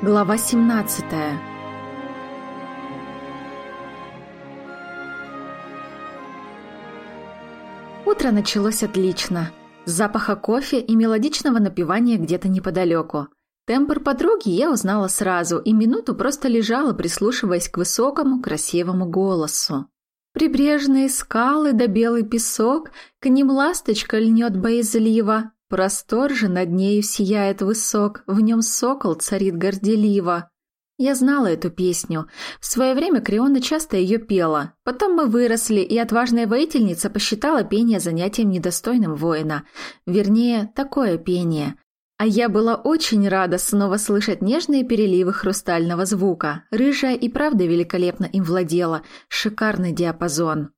Глава 17 Утро началось отлично. Запаха кофе и мелодичного напевания где-то неподалеку. Тембр подруги я узнала сразу и минуту просто лежала, прислушиваясь к высокому, красивому голосу. Прибрежные скалы да белый песок, к ним ласточка льнет боязливо, простор же над нею сияет высок, в нем сокол царит горделиво. Я знала эту песню. В свое время Криона часто ее пела. Потом мы выросли, и отважная воительница посчитала пение занятием недостойным воина. Вернее, такое пение. А я была очень рада снова слышать нежные переливы хрустального звука. Рыжая и правда великолепно им владела. Шикарный диапазон.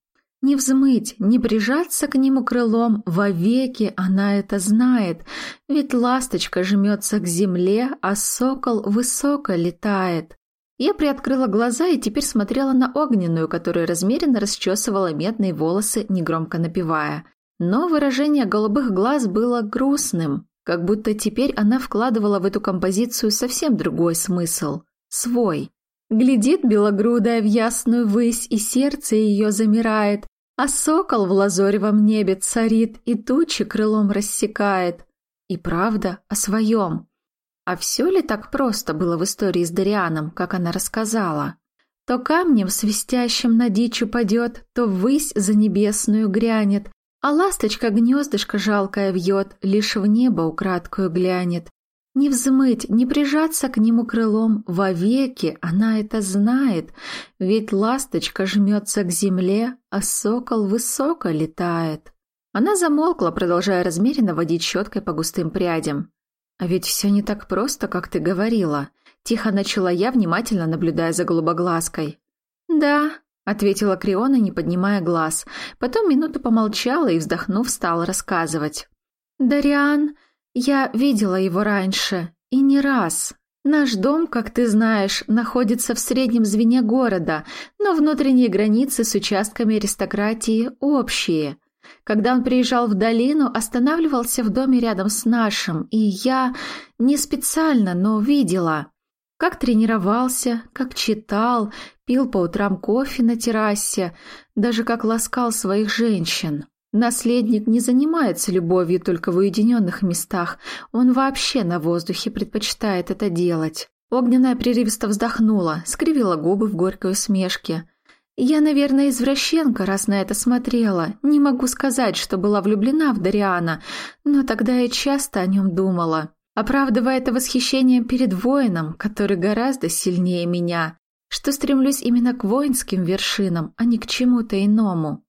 Не взмыть, не прижаться к нему крылом, вовеки она это знает, ведь ласточка жмется к земле, а сокол высоко летает. Я приоткрыла глаза и теперь смотрела на огненную, которая размеренно расчесывала медные волосы, негромко напевая. Но выражение голубых глаз было грустным, как будто теперь она вкладывала в эту композицию совсем другой смысл. Свой. Глядит белогрудая в ясную высь, и сердце ее замирает, а сокол в лазоревом небе царит и тучи крылом рассекает. И правда о своем. А все ли так просто было в истории с Дарианом, как она рассказала? То камнем свистящим на дичь упадет, то ввысь за небесную грянет, а ласточка гнездышко жалкое вьет, лишь в небо украдкую глянет. Не взмыть, не прижаться к нему крылом вовеки, она это знает, ведь ласточка жмется к земле, а сокол высоко летает. Она замолкла, продолжая размеренно водить щеткой по густым прядям. «А ведь все не так просто, как ты говорила», — тихо начала я, внимательно наблюдая за голубоглазкой. «Да», — ответила Криона, не поднимая глаз. Потом минуту помолчала и, вздохнув, стала рассказывать. «Дариан...» Я видела его раньше, и не раз. Наш дом, как ты знаешь, находится в среднем звене города, но внутренние границы с участками аристократии общие. Когда он приезжал в долину, останавливался в доме рядом с нашим, и я не специально, но видела, как тренировался, как читал, пил по утрам кофе на террасе, даже как ласкал своих женщин. Наследник не занимается любовью только в уединенных местах, он вообще на воздухе предпочитает это делать. Огненная прерывисто вздохнула, скривила губы в горькой усмешке. «Я, наверное, извращенка, раз на это смотрела. Не могу сказать, что была влюблена в Дариана, но тогда я часто о нем думала, оправдывая это восхищением перед воином, который гораздо сильнее меня, что стремлюсь именно к воинским вершинам, а не к чему-то иному».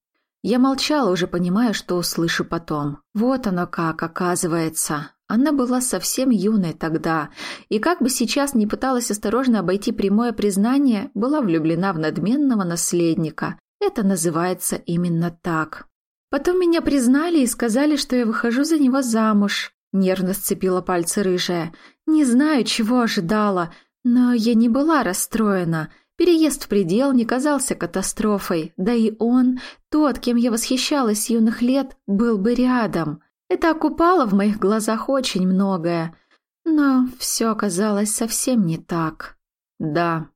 Я молчала, уже понимая, что услышу потом. Вот оно как, оказывается. Она была совсем юной тогда, и как бы сейчас ни пыталась осторожно обойти прямое признание, была влюблена в надменного наследника. Это называется именно так. Потом меня признали и сказали, что я выхожу за него замуж. Нервно сцепила пальцы рыжая. Не знаю, чего ожидала, но я не была расстроена. Переезд в предел не казался катастрофой, да и он, тот, кем я восхищалась юных лет, был бы рядом. Это окупало в моих глазах очень многое, но все оказалось совсем не так. Да,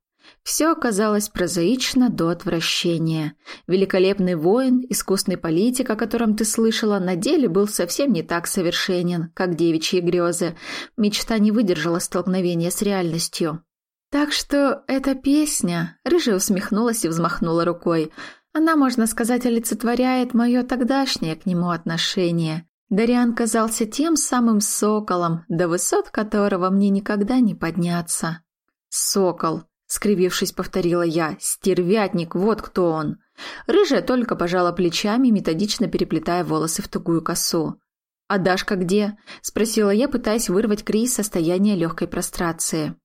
все оказалось прозаично до отвращения. Великолепный воин, искусный политик, о котором ты слышала, на деле был совсем не так совершенен, как девичьи грезы. Мечта не выдержала столкновения с реальностью. Так что эта песня, рыжая усмехнулась и взмахнула рукой. Она, можно сказать, олицетворяет мое тогдашнее к нему отношение. Дариан казался тем самым соколом, до высот которого мне никогда не подняться. Сокол, скривившись, повторила я. Стервятник, вот кто он. Рыжая только пожала плечами, методично переплетая волосы в тугую косу. «А Дашка где?» – спросила я, пытаясь вырвать Кри из состояния легкой прострации.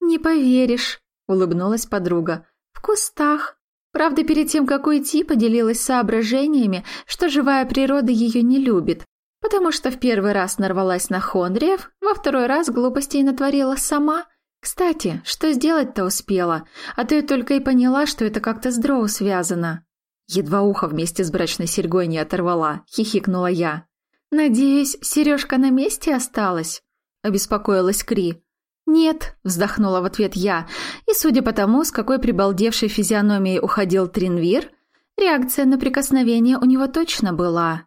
«Не поверишь», — улыбнулась подруга. «В кустах. Правда, перед тем, как уйти, поделилась соображениями, что живая природа ее не любит, потому что в первый раз нарвалась на Хондриев, во второй раз глупостей натворила сама. Кстати, что сделать-то успела, а то я только и поняла, что это как-то с дроу связано». Едва ухо вместе с брачной серьгой не оторвала, хихикнула я. «Надеюсь, сережка на месте осталась?» – обеспокоилась Кри. «Нет», – вздохнула в ответ я, и, судя по тому, с какой прибалдевшей физиономией уходил Тринвир, реакция на прикосновение у него точно была.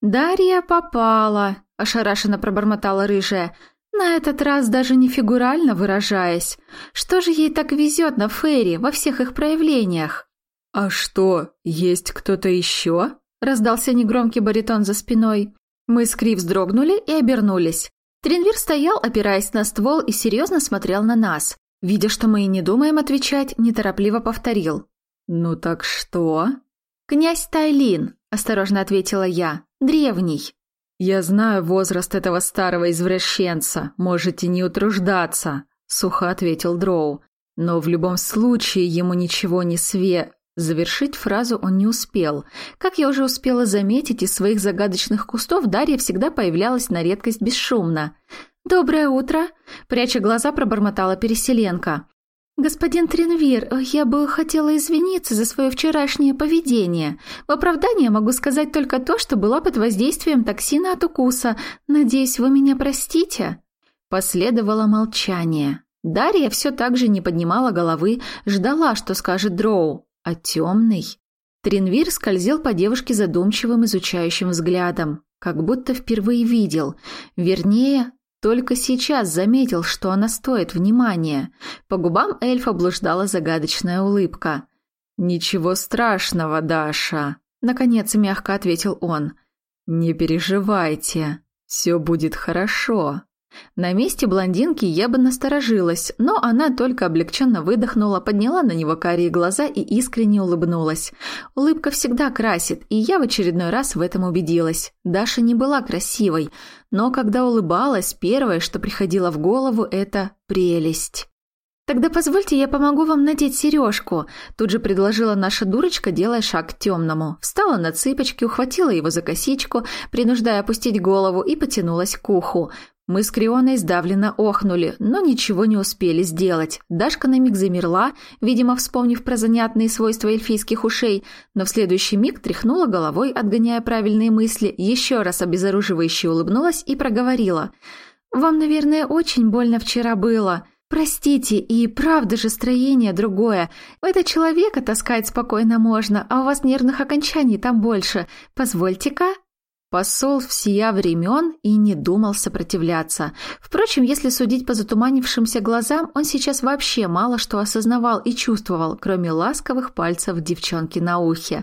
«Дарья попала», – ошарашенно пробормотала рыжая, на этот раз даже не фигурально выражаясь. Что же ей так везет на Фейри во всех их проявлениях? «А что, есть кто-то еще?» – раздался негромкий баритон за спиной. Мы с Кри вздрогнули и обернулись. Тринвир стоял, опираясь на ствол, и серьезно смотрел на нас. Видя, что мы и не думаем отвечать, неторопливо повторил. «Ну так что?» «Князь Тайлин», – осторожно ответила я. «Древний». «Я знаю возраст этого старого извращенца. Можете не утруждаться», – сухо ответил Дроу. «Но в любом случае ему ничего не све...» Завершить фразу он не успел. Как я уже успела заметить, из своих загадочных кустов Дарья всегда появлялась на редкость бесшумно. «Доброе утро!» – пряча глаза, пробормотала Переселенка. «Господин Тринвир, я бы хотела извиниться за свое вчерашнее поведение. В оправдание могу сказать только то, что была под воздействием токсина от укуса. Надеюсь, вы меня простите?» Последовало молчание. Дарья все так же не поднимала головы, ждала, что скажет Дроу а темный. Тринвир скользил по девушке задумчивым изучающим взглядом, как будто впервые видел. Вернее, только сейчас заметил, что она стоит внимания. По губам эльфа блуждала загадочная улыбка. «Ничего страшного, Даша», — наконец мягко ответил он. «Не переживайте, все будет хорошо». На месте блондинки я бы насторожилась, но она только облегченно выдохнула, подняла на него карие глаза и искренне улыбнулась. Улыбка всегда красит, и я в очередной раз в этом убедилась. Даша не была красивой, но когда улыбалась, первое, что приходило в голову, это прелесть. «Тогда позвольте, я помогу вам надеть сережку», тут же предложила наша дурочка, делая шаг к темному. Встала на цыпочки, ухватила его за косичку, принуждая опустить голову и потянулась к уху. Мы с Крионой сдавленно охнули, но ничего не успели сделать. Дашка на миг замерла, видимо, вспомнив про занятные свойства эльфийских ушей, но в следующий миг тряхнула головой, отгоняя правильные мысли, еще раз обезоруживающе улыбнулась и проговорила. «Вам, наверное, очень больно вчера было. Простите, и правда же строение другое. Это человека таскать спокойно можно, а у вас нервных окончаний там больше. Позвольте-ка». Посол всея времен и не думал сопротивляться. Впрочем, если судить по затуманившимся глазам, он сейчас вообще мало что осознавал и чувствовал, кроме ласковых пальцев девчонки на ухе.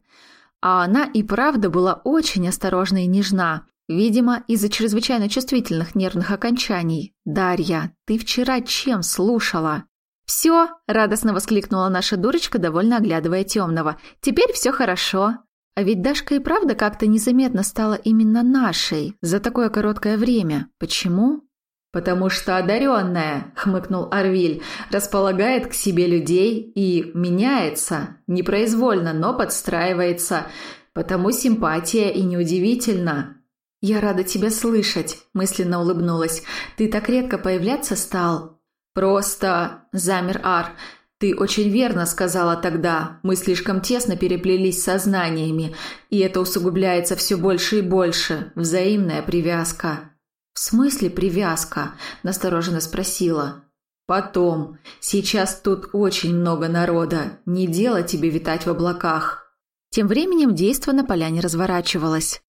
А она и правда была очень осторожна и нежна. Видимо, из-за чрезвычайно чувствительных нервных окончаний. «Дарья, ты вчера чем слушала?» «Все!» – радостно воскликнула наша дурочка, довольно оглядывая темного. «Теперь все хорошо!» А ведь Дашка и правда как-то незаметно стала именно нашей за такое короткое время. Почему? «Потому что одаренная», — хмыкнул Арвиль, — «располагает к себе людей и меняется, непроизвольно, но подстраивается. Потому симпатия и неудивительно». «Я рада тебя слышать», — мысленно улыбнулась. «Ты так редко появляться стал». «Просто...» — замер Ар. Ты очень верно сказала тогда. Мы слишком тесно переплелись сознаниями, и это усугубляется все больше и больше. Взаимная привязка. В смысле привязка? Настороженно спросила. Потом. Сейчас тут очень много народа. Не дело тебе витать в облаках. Тем временем действо на поляне разворачивалось.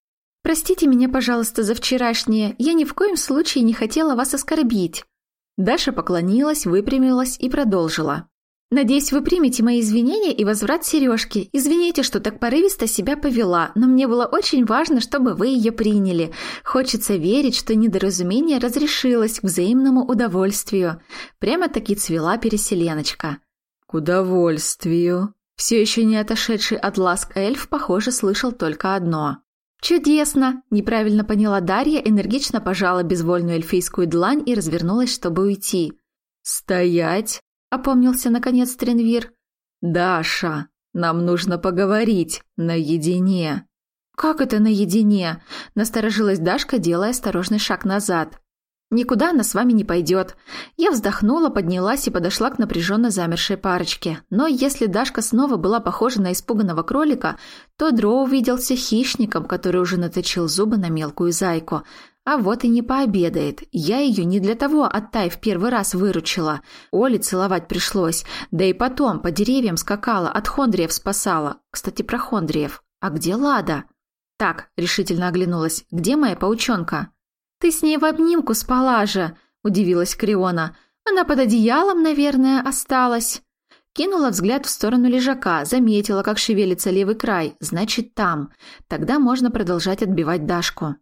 «Простите меня, пожалуйста, за вчерашнее. Я ни в коем случае не хотела вас оскорбить». Даша поклонилась, выпрямилась и продолжила. Надеюсь, вы примете мои извинения и возврат сережки. Извините, что так порывисто себя повела, но мне было очень важно, чтобы вы ее приняли. Хочется верить, что недоразумение разрешилось к взаимному удовольствию. Прямо-таки цвела переселеночка. К удовольствию. Все еще не отошедший от ласк эльф, похоже, слышал только одно. «Чудесно!» – неправильно поняла Дарья, энергично пожала безвольную эльфийскую длань и развернулась, чтобы уйти. «Стоять!» Опомнился наконец Тренвир. «Даша, нам нужно поговорить наедине». «Как это наедине?» – насторожилась Дашка, делая осторожный шаг назад. «Никуда она с вами не пойдет». Я вздохнула, поднялась и подошла к напряженно замершей парочке. Но если Дашка снова была похожа на испуганного кролика, то Дро увиделся хищником, который уже наточил зубы на мелкую зайку. А вот и не пообедает. Я ее не для того Оттай в первый раз выручила. Оле целовать пришлось. Да и потом по деревьям скакала, от хондриев спасала. Кстати, про хондриев. А где Лада? Так, решительно оглянулась. Где моя паучонка? Ты с ней в обнимку спала же, удивилась Криона. Она под одеялом, наверное, осталась. Кинула взгляд в сторону лежака, заметила, как шевелится левый край. Значит, там. Тогда можно продолжать отбивать Дашку.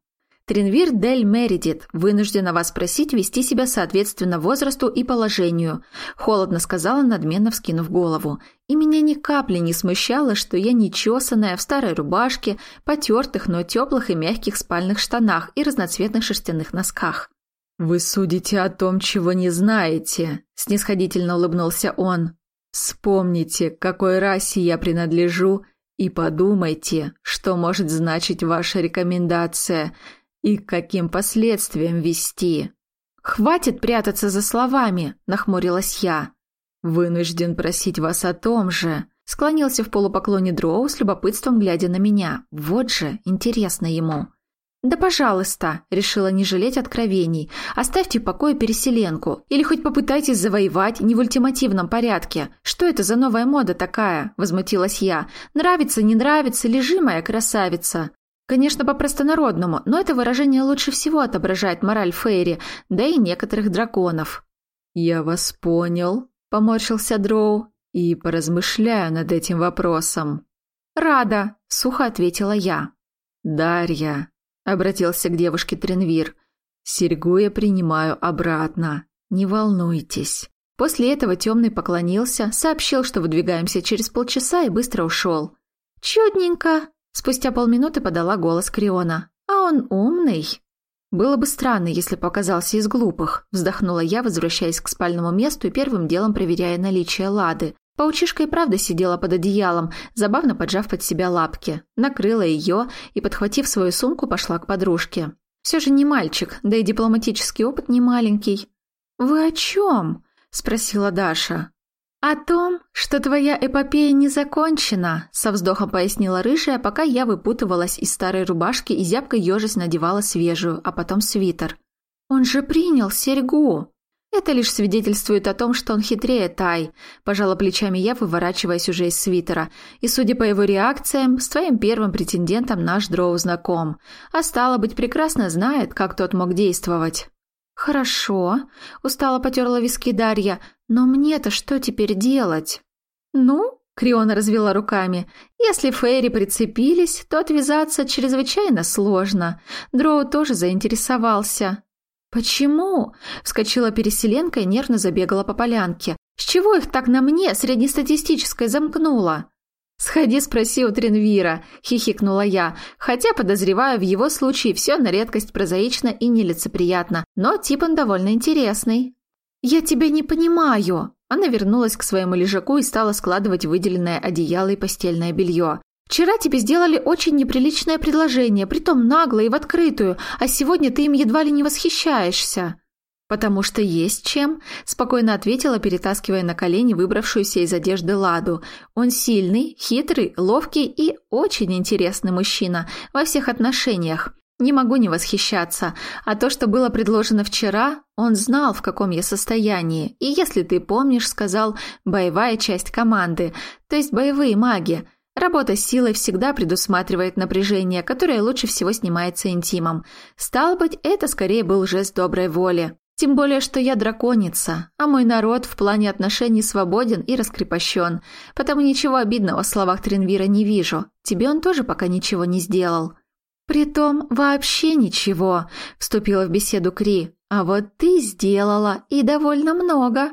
Тринвир Дель Мередит вынуждена вас просить вести себя соответственно возрасту и положению», – холодно сказала, надменно вскинув голову. И меня ни капли не смущало, что я нечесанная, в старой рубашке, потертых, но теплых и мягких спальных штанах и разноцветных шерстяных носках. «Вы судите о том, чего не знаете», – снисходительно улыбнулся он. «Вспомните, к какой расе я принадлежу, и подумайте, что может значить ваша рекомендация – и к каким последствиям вести. «Хватит прятаться за словами!» – нахмурилась я. «Вынужден просить вас о том же», – склонился в полупоклоне Дроу с любопытством, глядя на меня. «Вот же, интересно ему». «Да пожалуйста», – решила не жалеть откровений. «Оставьте в покое переселенку. Или хоть попытайтесь завоевать не в ультимативном порядке. Что это за новая мода такая?» – возмутилась я. «Нравится, не нравится, лежи, моя красавица». Конечно, по-простонародному, но это выражение лучше всего отображает мораль Фейри, да и некоторых драконов. «Я вас понял», — поморщился Дроу, — «и поразмышляю над этим вопросом». «Рада», — сухо ответила я. «Дарья», — обратился к девушке Тренвир, — «серьгу я принимаю обратно. Не волнуйтесь». После этого темный поклонился, сообщил, что выдвигаемся через полчаса и быстро ушел. «Чудненько», Спустя полминуты подала голос Криона. «А он умный». «Было бы странно, если показался из глупых», – вздохнула я, возвращаясь к спальному месту и первым делом проверяя наличие лады. Паучишка и правда сидела под одеялом, забавно поджав под себя лапки. Накрыла ее и, подхватив свою сумку, пошла к подружке. Все же не мальчик, да и дипломатический опыт не маленький. «Вы о чем?» – спросила Даша. «О том, что твоя эпопея не закончена», — со вздохом пояснила рыжая, пока я выпутывалась из старой рубашки и зябко ежась надевала свежую, а потом свитер. «Он же принял серьгу!» «Это лишь свидетельствует о том, что он хитрее Тай», – пожала плечами я, выворачиваясь уже из свитера. «И, судя по его реакциям, с твоим первым претендентом наш Дроу знаком. А стало быть, прекрасно знает, как тот мог действовать». «Хорошо», – устало потерла виски Дарья, – «но мне-то что теперь делать?» «Ну», – Криона развела руками, – «если Фейри прицепились, то отвязаться чрезвычайно сложно. Дроу тоже заинтересовался». «Почему?» – вскочила переселенка и нервно забегала по полянке. «С чего их так на мне, среднестатистической, замкнуло?» «Сходи, спроси у Тренвира», – хихикнула я, хотя, подозреваю, в его случае все на редкость прозаично и нелицеприятно, но тип он довольно интересный. «Я тебя не понимаю!» Она вернулась к своему лежаку и стала складывать выделенное одеяло и постельное белье. «Вчера тебе сделали очень неприличное предложение, притом нагло и в открытую, а сегодня ты им едва ли не восхищаешься». «Потому что есть чем», – спокойно ответила, перетаскивая на колени выбравшуюся из одежды Ладу. «Он сильный, хитрый, ловкий и очень интересный мужчина во всех отношениях. Не могу не восхищаться. А то, что было предложено вчера, он знал, в каком я состоянии. И если ты помнишь, сказал «боевая часть команды», то есть боевые маги». Работа с силой всегда предусматривает напряжение, которое лучше всего снимается интимом. Стало быть, это скорее был жест доброй воли. Тем более, что я драконица, а мой народ в плане отношений свободен и раскрепощен, потому ничего обидного в словах Тринвира не вижу. Тебе он тоже пока ничего не сделал». «Притом вообще ничего», — вступила в беседу Кри. «А вот ты сделала, и довольно много».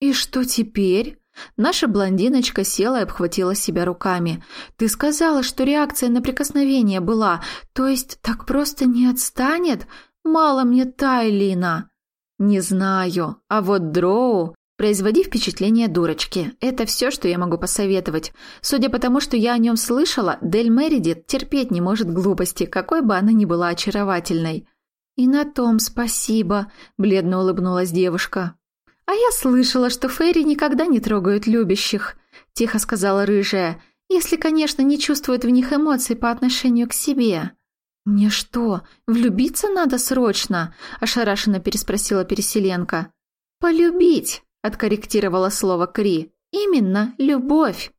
«И что теперь?» Наша блондиночка села и обхватила себя руками. «Ты сказала, что реакция на прикосновение была, то есть так просто не отстанет? Мало мне Тайлина!» «Не знаю. А вот Дроу...» «Производи впечатление дурочки. Это все, что я могу посоветовать. Судя по тому, что я о нем слышала, Дель Мередит терпеть не может глупости, какой бы она ни была очаровательной». «И на том спасибо», — бледно улыбнулась девушка. «А я слышала, что Фейри никогда не трогают любящих», — тихо сказала рыжая, «если, конечно, не чувствуют в них эмоций по отношению к себе». «Мне что, влюбиться надо срочно?» – ошарашенно переспросила Переселенка. «Полюбить», – откорректировала слово Кри. «Именно, любовь».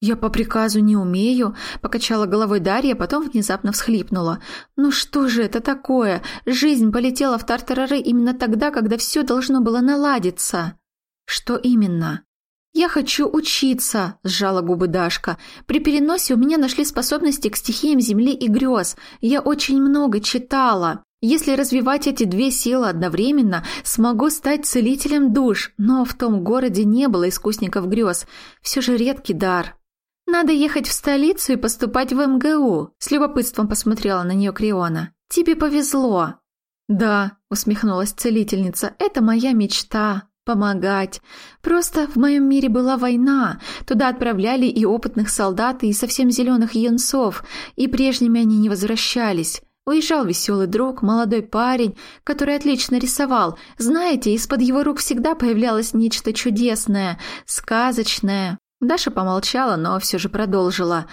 «Я по приказу не умею», – покачала головой Дарья, потом внезапно всхлипнула. «Ну что же это такое? Жизнь полетела в тартарары именно тогда, когда все должно было наладиться». «Что именно?» «Я хочу учиться», – сжала губы Дашка. «При переносе у меня нашли способности к стихиям земли и грез. Я очень много читала. Если развивать эти две силы одновременно, смогу стать целителем душ, но в том городе не было искусников грез. Все же редкий дар». «Надо ехать в столицу и поступать в МГУ», – с любопытством посмотрела на нее Криона. «Тебе повезло». «Да», – усмехнулась целительница, – «это моя мечта» помогать. Просто в моем мире была война. Туда отправляли и опытных солдат, и совсем зеленых юнцов, и прежними они не возвращались. Уезжал веселый друг, молодой парень, который отлично рисовал. Знаете, из-под его рук всегда появлялось нечто чудесное, сказочное. Даша помолчала, но все же продолжила.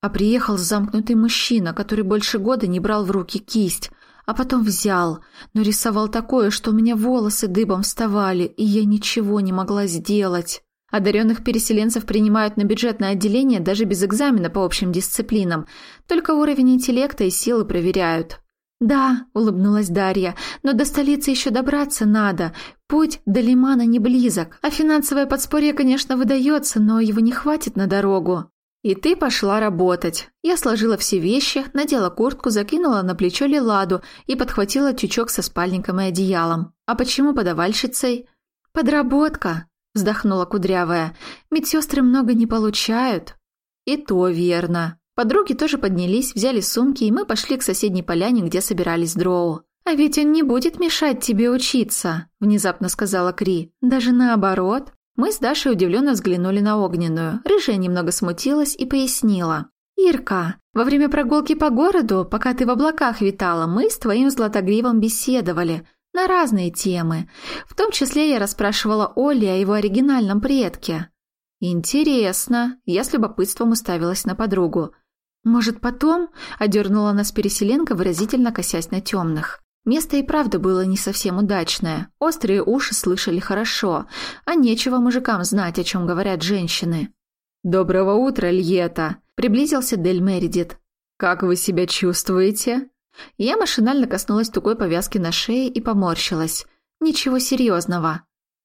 А приехал замкнутый мужчина, который больше года не брал в руки кисть, а потом взял, но рисовал такое, что у меня волосы дыбом вставали, и я ничего не могла сделать. Одаренных переселенцев принимают на бюджетное отделение даже без экзамена по общим дисциплинам, только уровень интеллекта и силы проверяют. «Да», — улыбнулась Дарья, — «но до столицы еще добраться надо. Путь до Лимана не близок, а финансовое подспорье, конечно, выдается, но его не хватит на дорогу». «И ты пошла работать». Я сложила все вещи, надела куртку, закинула на плечо Лиладу и подхватила тючок со спальником и одеялом. «А почему подавальщицей?» «Подработка», — вздохнула Кудрявая. «Медсестры много не получают». «И то верно», Подруги тоже поднялись, взяли сумки, и мы пошли к соседней поляне, где собирались дроу. «А ведь он не будет мешать тебе учиться», – внезапно сказала Кри. «Даже наоборот». Мы с Дашей удивленно взглянули на огненную. Рыжая немного смутилась и пояснила. «Ирка, во время прогулки по городу, пока ты в облаках витала, мы с твоим Златогривом беседовали на разные темы. В том числе я расспрашивала Оли о его оригинальном предке». «Интересно», – я с любопытством уставилась на подругу. «Может, потом?» – одернула нас переселенка, выразительно косясь на темных. Место и правда было не совсем удачное. Острые уши слышали хорошо, а нечего мужикам знать, о чем говорят женщины. «Доброго утра, Льета!» – приблизился Дель Мередит. «Как вы себя чувствуете?» Я машинально коснулась тугой повязки на шее и поморщилась. «Ничего серьезного».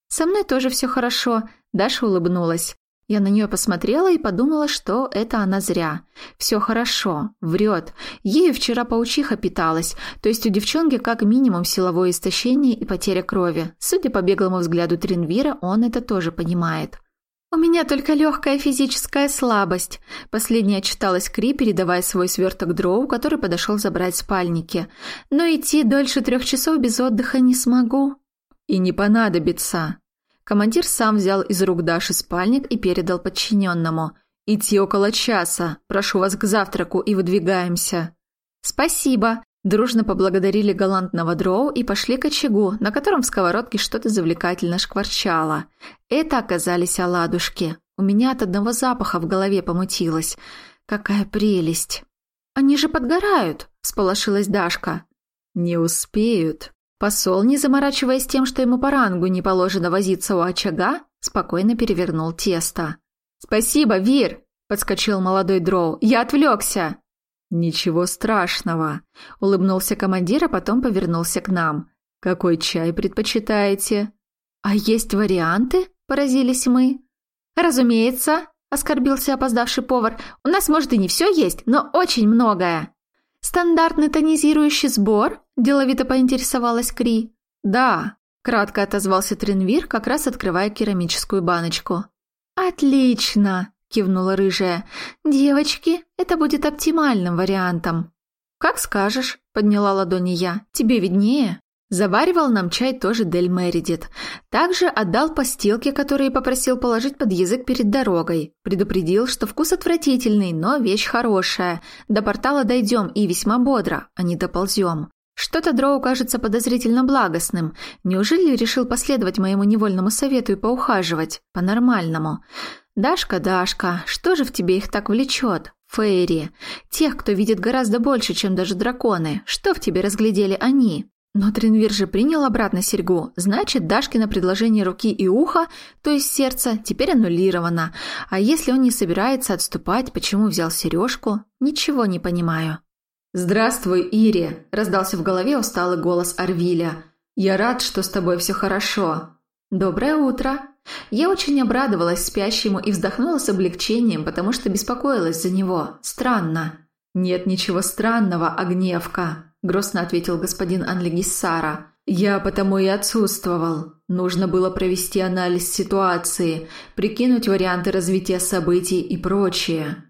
«Со мной тоже все хорошо», – Даша улыбнулась. Я на нее посмотрела и подумала, что это она зря. Все хорошо, врет. Ею вчера паучиха питалась, то есть у девчонки как минимум силовое истощение и потеря крови. Судя по беглому взгляду Тринвира, он это тоже понимает. «У меня только легкая физическая слабость», – последняя отчиталась Кри, передавая свой сверток Дроу, который подошел забрать спальники. «Но идти дольше трех часов без отдыха не смогу». «И не понадобится», Командир сам взял из рук Даши спальник и передал подчиненному. «Идти около часа. Прошу вас к завтраку и выдвигаемся». «Спасибо», Дружно поблагодарили галантного дроу и пошли к очагу, на котором в сковородке что-то завлекательно шкварчало. Это оказались оладушки. У меня от одного запаха в голове помутилось. Какая прелесть! «Они же подгорают!» – сполошилась Дашка. «Не успеют», Посол, не заморачиваясь тем, что ему по рангу не положено возиться у очага, спокойно перевернул тесто. «Спасибо, Вир!» – подскочил молодой дроу. «Я отвлекся!» «Ничего страшного!» – улыбнулся командир, а потом повернулся к нам. «Какой чай предпочитаете?» «А есть варианты?» – поразились мы. «Разумеется!» – оскорбился опоздавший повар. «У нас, может, и не все есть, но очень многое!» «Стандартный тонизирующий сбор?» – деловито поинтересовалась Кри. «Да», – кратко отозвался Тринвир, как раз открывая керамическую баночку. «Отлично!» – кивнула рыжая. «Девочки, это будет оптимальным вариантом». «Как скажешь», – подняла ладони я. «Тебе виднее». Заваривал нам чай тоже Дель Мередит. Также отдал постилки, которые попросил положить под язык перед дорогой. Предупредил, что вкус отвратительный, но вещь хорошая. До портала дойдем и весьма бодро, а не доползем. Что-то Дроу кажется подозрительно благостным. Неужели решил последовать моему невольному совету и поухаживать? По-нормальному. «Дашка, Дашка, что же в тебе их так влечет? Фейри. Тех, кто видит гораздо больше, чем даже драконы. Что в тебе разглядели они? Но Тринвир же принял обратно серьгу. Значит, Дашкино предложение руки и уха, то есть сердца, теперь аннулировано. А если он не собирается отступать, почему взял сережку? Ничего не понимаю. «Здравствуй, Ири!» – раздался в голове усталый голос Арвиля. «Я рад, что с тобой все хорошо». «Доброе утро!» Я очень обрадовалась спящему и вздохнула с облегчением, потому что беспокоилась за него. Странно. «Нет ничего странного, Огневка», – грустно ответил господин Анлегиссара. «Я потому и отсутствовал. Нужно было провести анализ ситуации, прикинуть варианты развития событий и прочее».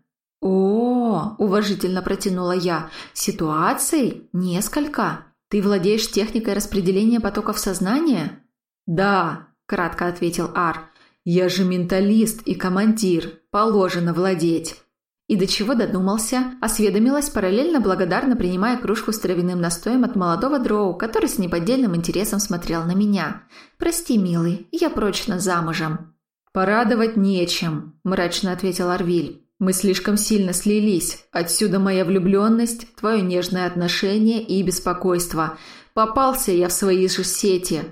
«О, – уважительно протянула я, – ситуаций? Несколько? Ты владеешь техникой распределения потоков сознания?» «Да», – кратко ответил Ар. «Я же менталист и командир. Положено владеть». И до чего додумался, осведомилась, параллельно благодарно принимая кружку с травяным настоем от молодого дроу, который с неподдельным интересом смотрел на меня. «Прости, милый, я прочно замужем». «Порадовать нечем», – мрачно ответил Арвиль. «Мы слишком сильно слились. Отсюда моя влюбленность, твое нежное отношение и беспокойство. Попался я в свои же сети».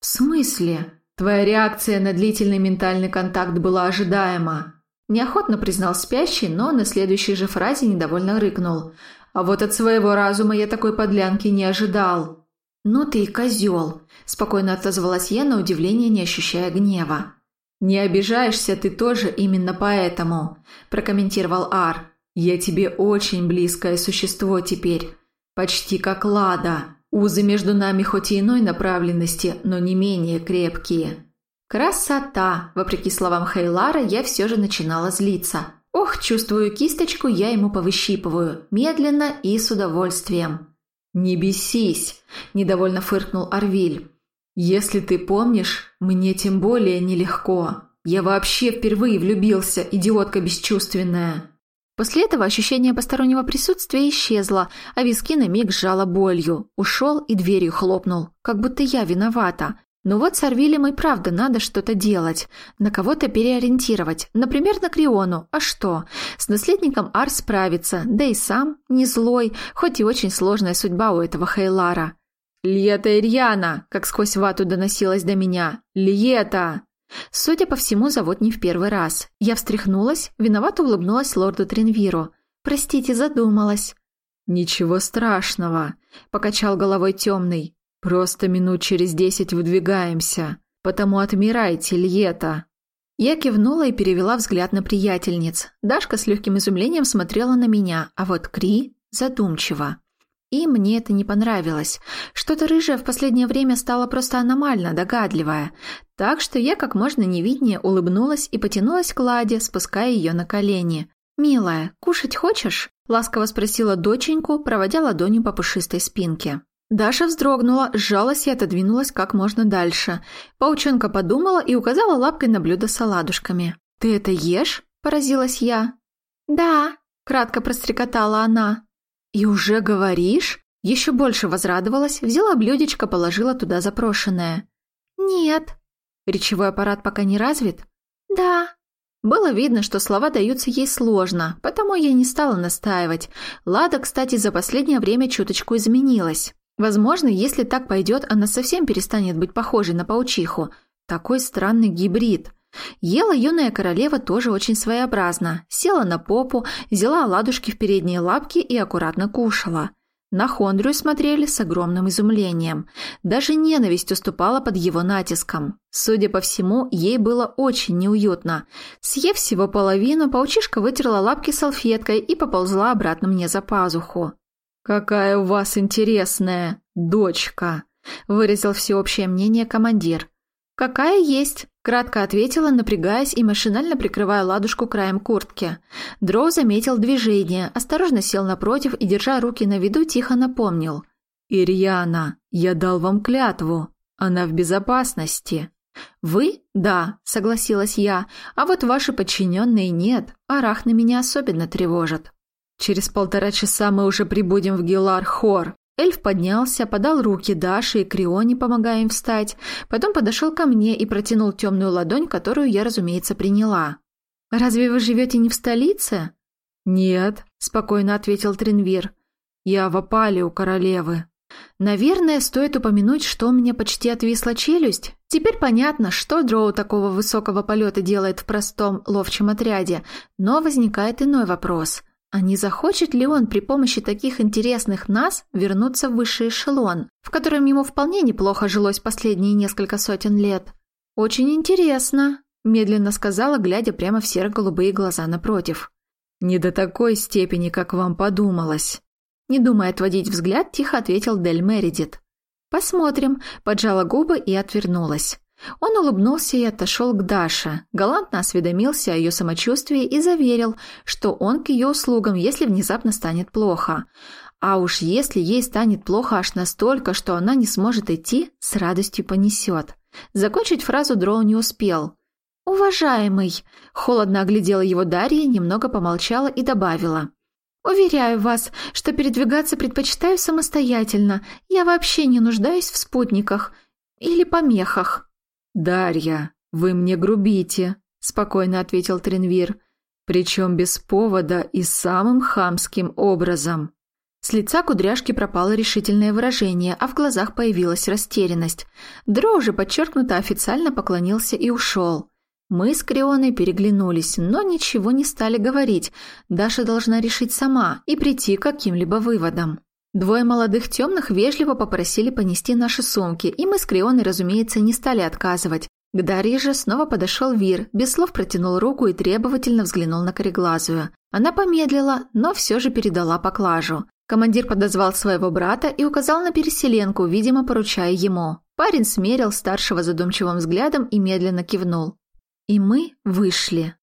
«В смысле?» «Твоя реакция на длительный ментальный контакт была ожидаема. Неохотно признал спящий, но на следующей же фразе недовольно рыкнул. «А вот от своего разума я такой подлянки не ожидал». «Ну ты и козел», – спокойно отозвалась я на удивление, не ощущая гнева. «Не обижаешься ты тоже именно поэтому», – прокомментировал Ар. «Я тебе очень близкое существо теперь. Почти как Лада. Узы между нами хоть и иной направленности, но не менее крепкие». Красота! Вопреки словам Хейлара, я все же начинала злиться. Ох, чувствую кисточку, я ему повыщипываю. Медленно и с удовольствием. «Не бесись!» – недовольно фыркнул Арвиль. «Если ты помнишь, мне тем более нелегко. Я вообще впервые влюбился, идиотка бесчувственная». После этого ощущение постороннего присутствия исчезло, а виски на миг сжало болью. Ушел и дверью хлопнул, как будто я виновата. Но вот с Арвилем и правда надо что-то делать, на кого-то переориентировать, например, на Криону. А что? С наследником Ар справится, да и сам не злой, хоть и очень сложная судьба у этого Хейлара. «Льета Ирьяна!» – как сквозь вату доносилось до меня. «Льета!» Судя по всему, зовут не в первый раз. Я встряхнулась, виновато улыбнулась лорду Тренвиру. «Простите, задумалась». «Ничего страшного», – покачал головой темный. «Просто минут через десять выдвигаемся, потому отмирайте, Льета!» Я кивнула и перевела взгляд на приятельниц. Дашка с легким изумлением смотрела на меня, а вот Кри задумчиво. И мне это не понравилось. Что-то рыжее в последнее время стало просто аномально догадливое. Так что я как можно невиднее улыбнулась и потянулась к Ладе, спуская ее на колени. «Милая, кушать хочешь?» – ласково спросила доченьку, проводя ладонью по пушистой спинке. Даша вздрогнула, сжалась и отодвинулась как можно дальше. Паучонка подумала и указала лапкой на блюдо с оладушками. «Ты это ешь?» – поразилась я. «Да», – кратко прострекотала она. «И уже говоришь?» Еще больше возрадовалась, взяла блюдечко, положила туда запрошенное. «Нет». «Речевой аппарат пока не развит?» «Да». Было видно, что слова даются ей сложно, потому я не стала настаивать. Лада, кстати, за последнее время чуточку изменилась. Возможно, если так пойдет, она совсем перестанет быть похожей на паучиху. Такой странный гибрид. Ела юная королева тоже очень своеобразно. Села на попу, взяла оладушки в передние лапки и аккуратно кушала. На Хондрию смотрели с огромным изумлением. Даже ненависть уступала под его натиском. Судя по всему, ей было очень неуютно. Съев всего половину, паучиха вытерла лапки салфеткой и поползла обратно мне за пазуху. «Какая у вас интересная дочка!» – выразил всеобщее мнение командир. «Какая есть!» – кратко ответила, напрягаясь и машинально прикрывая ладушку краем куртки. Дроу заметил движение, осторожно сел напротив и, держа руки на виду, тихо напомнил. «Ирьяна, я дал вам клятву. Она в безопасности». «Вы? Да», – согласилась я, – «а вот ваши подчиненные нет. Арахны меня особенно тревожат». Через полтора часа мы уже прибудем в Гелар-Хор. Эльф поднялся, подал руки Даше и Крионе, помогая им встать, потом подошел ко мне и протянул темную ладонь, которую я, разумеется, приняла. «Разве вы живете не в столице?» «Нет», – спокойно ответил Тринвир. «Я в опале у королевы». Наверное, стоит упомянуть, что у меня почти отвисла челюсть. Теперь понятно, что Дроу такого высокого полета делает в простом ловчем отряде, но возникает иной вопрос. А не захочет ли он при помощи таких интересных нас вернуться в высший эшелон, в котором ему вполне неплохо жилось последние несколько сотен лет? «Очень интересно», – медленно сказала, глядя прямо в серо-голубые глаза напротив. «Не до такой степени, как вам подумалось». Не думая отводить взгляд, тихо ответил Дель Мередит. «Посмотрим», – поджала губы и отвернулась. Он улыбнулся и отошел к Даше, галантно осведомился о ее самочувствии и заверил, что он к ее услугам, если внезапно станет плохо. А уж если ей станет плохо аж настолько, что она не сможет идти, с радостью понесет. Закончить фразу Дроу не успел. «Уважаемый!» – холодно оглядела его Дарья, немного помолчала и добавила – «Уверяю вас, что передвигаться предпочитаю самостоятельно. Я вообще не нуждаюсь в спутниках или помехах». «Дарья, вы мне грубите», — спокойно ответил Тренвир. «Причем без повода и самым хамским образом». С лица кудряшки пропало решительное выражение, а в глазах появилась растерянность. Дро уже подчеркнуто официально поклонился и ушел. Мы с Крионой переглянулись, но ничего не стали говорить. Даша должна решить сама и прийти к каким-либо выводам. Двое молодых темных вежливо попросили понести наши сумки, и мы с Крионой, разумеется, не стали отказывать. К Дарье же снова подошел Вир, без слов протянул руку и требовательно взглянул на кореглазую. Она помедлила, но все же передала поклажу. Командир подозвал своего брата и указал на переселенку, видимо, поручая ему. Парень смерил старшего задумчивым взглядом и медленно кивнул. И мы вышли.